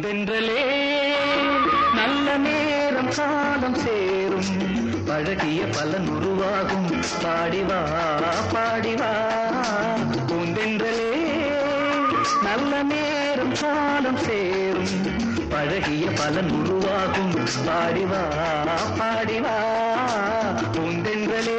பூந்தென்றலே நல்ல நேரம் காலம் சேரும். பழகிய பலன் உருவாகும். பாடிவா பாடிவா பூந்தென்றலே நல்ல நேரம் காலம் சேரும். பழகிய பலன் உருவாகும். பாடிவா பாடிவா பூந்தென்றலே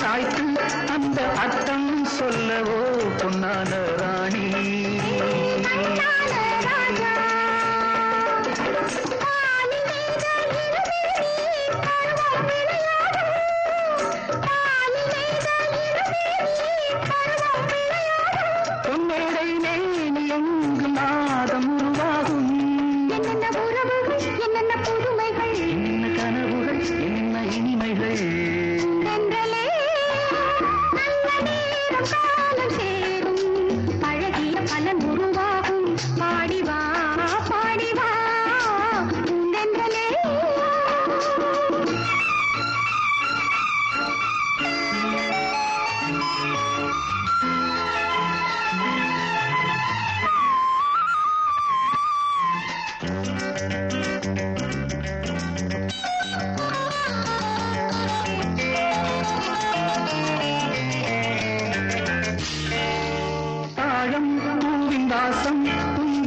சாய்த்து அந்த அர்த்தம் சொல்லவோ பொன்னான ராணி.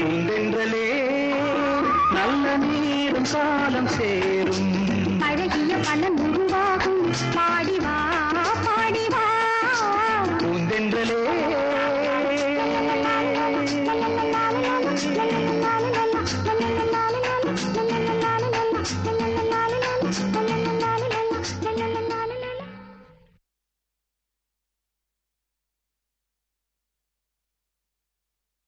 பூந்தென்றலே நல்ல நேரம் காலம் சேரும். பழகிய பலன் உருவாகும். பாடி வா பாடி